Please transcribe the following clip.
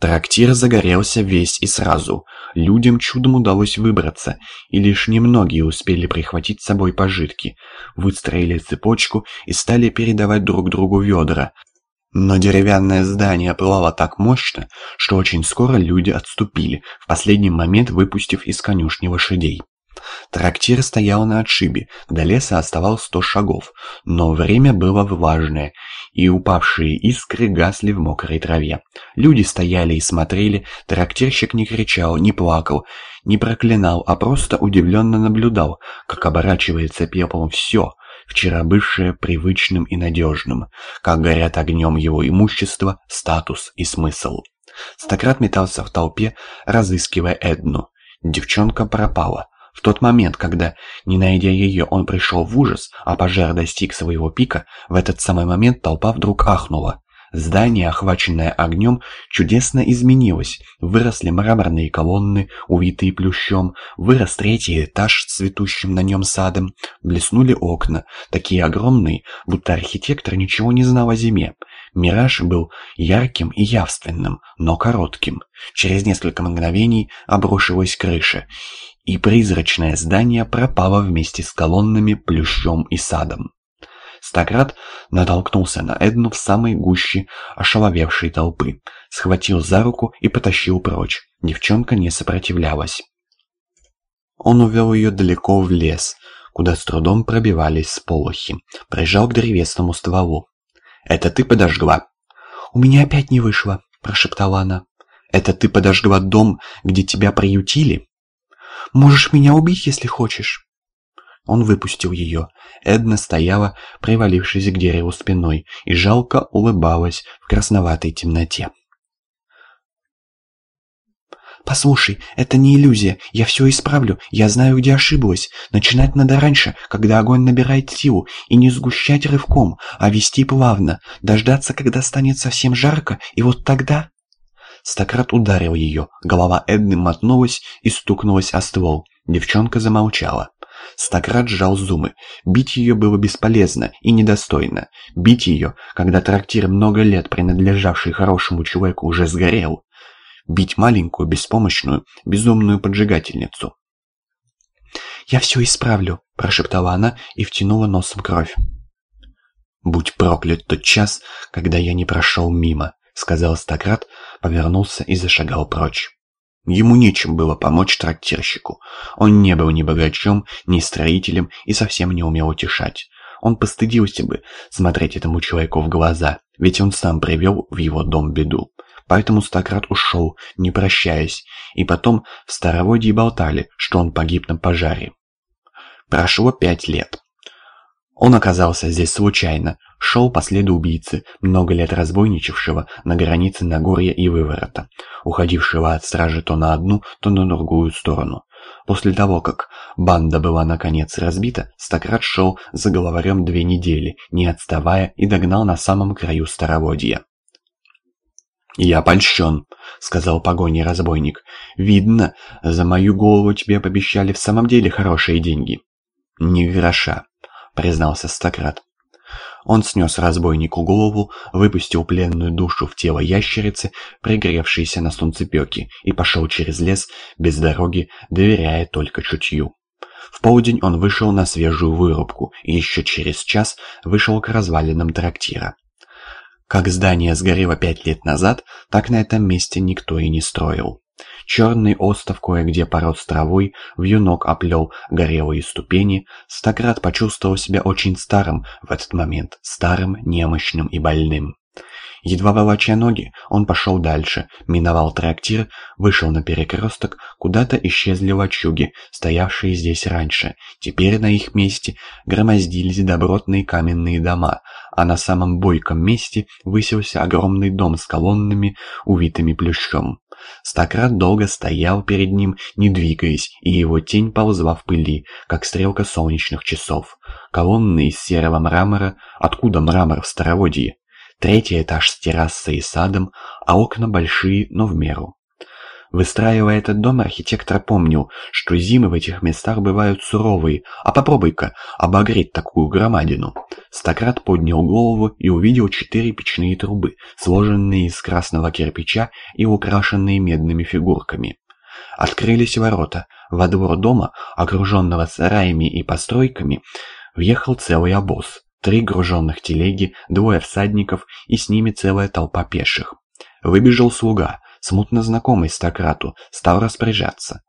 Трактир загорелся весь и сразу. Людям чудом удалось выбраться, и лишь немногие успели прихватить с собой пожитки. Выстроили цепочку и стали передавать друг другу ведра. Но деревянное здание пылало так мощно, что очень скоро люди отступили, в последний момент выпустив из конюшни лошадей. Трактир стоял на отшибе, до леса оставалось сто шагов, но время было влажное, и упавшие искры гасли в мокрой траве. Люди стояли и смотрели, трактирщик не кричал, не плакал, не проклинал, а просто удивленно наблюдал, как оборачивается пеплом все, вчера бывшее привычным и надежным, как горят огнем его имущество, статус и смысл. Стократ метался в толпе, разыскивая Эдну. Девчонка пропала. В тот момент, когда, не найдя ее, он пришел в ужас, а пожар достиг своего пика, в этот самый момент толпа вдруг ахнула. Здание, охваченное огнем, чудесно изменилось. Выросли мраморные колонны, увитые плющом, вырос третий этаж с цветущим на нем садом, блеснули окна, такие огромные, будто архитектор ничего не знал о зиме. Мираж был ярким и явственным, но коротким. Через несколько мгновений обрушилась крыша, и призрачное здание пропало вместе с колоннами, плющом и садом. Стократ натолкнулся на Эдну в самой гуще ошаловевшей толпы, схватил за руку и потащил прочь. Девчонка не сопротивлялась. Он увел ее далеко в лес, куда с трудом пробивались сполохи, прижал к древесному стволу. «Это ты подожгла?» «У меня опять не вышло», – прошептала она. «Это ты подожгла дом, где тебя приютили?» Можешь меня убить, если хочешь». Он выпустил ее. Эдна стояла, привалившись к дереву спиной, и жалко улыбалась в красноватой темноте. «Послушай, это не иллюзия, я все исправлю, я знаю, где ошиблась. Начинать надо раньше, когда огонь набирает силу, и не сгущать рывком, а вести плавно, дождаться, когда станет совсем жарко, и вот тогда...» Стократ ударил ее, голова Эдны мотнулась и стукнулась о ствол. Девчонка замолчала. Стократ сжал зумы. Бить ее было бесполезно и недостойно. Бить ее, когда трактир, много лет принадлежавший хорошему человеку, уже сгорел. Бить маленькую, беспомощную, безумную поджигательницу. «Я все исправлю», – прошептала она и втянула носом кровь. «Будь проклят тот час, когда я не прошел мимо», сказал Стократ, повернулся и зашагал прочь. Ему нечем было помочь трактирщику. Он не был ни богачом, ни строителем и совсем не умел утешать. Он постыдился бы смотреть этому человеку в глаза, ведь он сам привел в его дом беду. Поэтому Стократ ушел, не прощаясь, и потом в Староводье болтали, что он погиб на пожаре. Прошло пять лет. Он оказался здесь случайно, шел по следу убийцы, много лет разбойничавшего на границе Нагорья и Выворота, уходившего от стражи то на одну, то на другую сторону. После того, как банда была наконец разбита, Стократ шел за головарем две недели, не отставая, и догнал на самом краю Староводья. «Я польщен», — сказал погони разбойник. «Видно, за мою голову тебе пообещали в самом деле хорошие деньги». «Ни гроша», признался Стократ. Он снес разбойнику голову, выпустил пленную душу в тело ящерицы, пригревшейся на солнцепеке, и пошел через лес, без дороги, доверяя только чутью. В полдень он вышел на свежую вырубку и еще через час вышел к развалинам трактира. Как здание сгорело пять лет назад, так на этом месте никто и не строил. Черный остов кое-где порос травой, вьюнок оплел горелые ступени. Стократ почувствовал себя очень старым в этот момент, старым, немощным и больным. Едва волоча ноги, он пошел дальше, миновал трактир, вышел на перекресток, куда-то исчезли лачуги, стоявшие здесь раньше. Теперь на их месте громоздились добротные каменные дома, а на самом бойком месте высился огромный дом с колоннами, увитыми плющом. Стократ долго стоял перед ним, не двигаясь, и его тень ползла в пыли, как стрелка солнечных часов. Колонны из серого мрамора, откуда мрамор в Староводье? Третий этаж с террасой и садом, а окна большие, но в меру. Выстраивая этот дом, архитектор помнил, что зимы в этих местах бывают суровые, а попробуй-ка обогреть такую громадину. Стократ поднял голову и увидел четыре печные трубы, сложенные из красного кирпича и украшенные медными фигурками. Открылись ворота. Во двор дома, окруженного сараями и постройками, въехал целый обоз. Три груженных телеги, двое всадников и с ними целая толпа пеших. Выбежал слуга, смутно знакомый Стократу, стал распоряжаться.